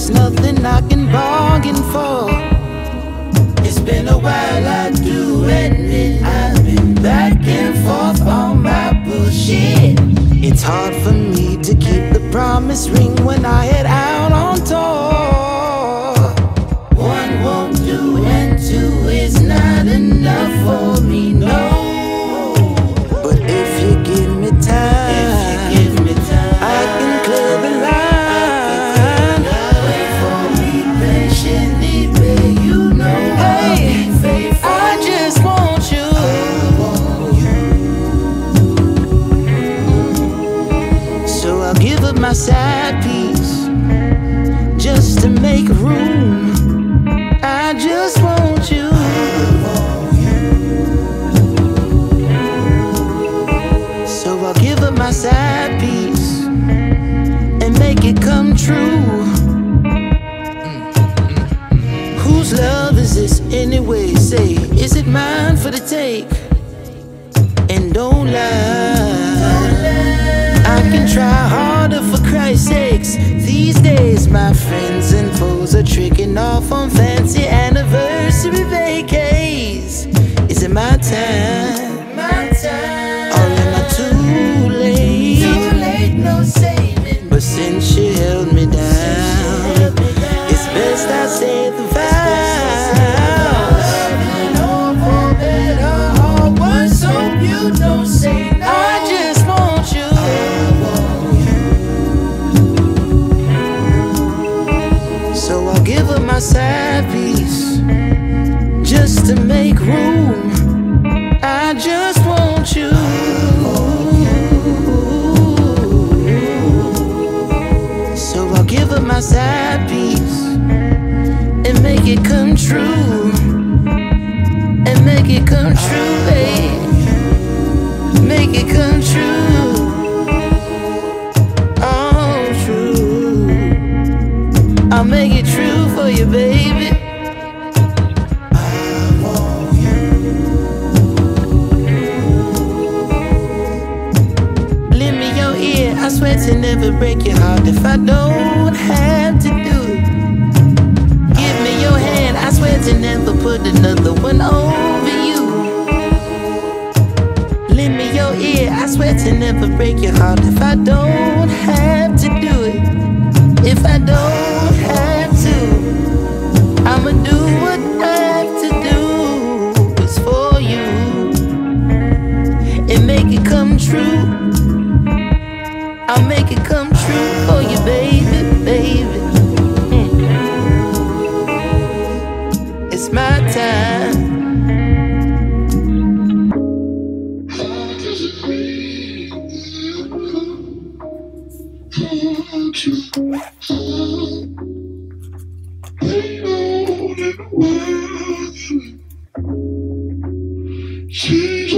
It's nothing I can bargain for. It's been a while, I do admit I've been back and forth on my bullshit. It's hard for me to keep the promise ring when I head out on tour. My side piece just to make room. I just want you. So I'll give up my side piece and make it come true. Whose love is this anyway? Say, is it mine for the take? And don't lie. My friends and foes are tricking off on fancy anniversary vacays. Is it my time? My time. Or am I too late? Too late, no saving. But since you held me down, it's best I say the my side piece just to make room. I just want you. So I'll give up my side piece and make it come true. And make it come true, you, me your ear, I swear to never break your heart if I don't have to do it. Give me your hand, I swear to never put another one over you. Me your ear, I swear to never break your heart if I don't I'll make it come true for you, baby, baby. Mm. It's my time. She's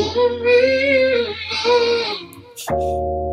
on.